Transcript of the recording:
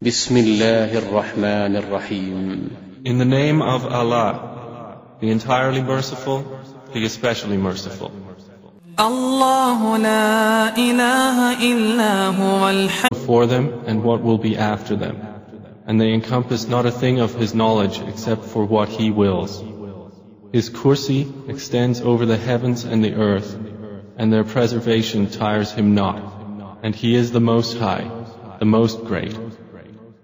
بسم الله الرحمن In the name of Allah, the entirely merciful, the especially merciful. الله لا إله إلا هو الحي Before them and what will be after them. And they encompass not a thing of His knowledge except for what He wills. His kursi extends over the heavens and the earth, and their preservation tires Him not. And He is the Most High, the Most Great.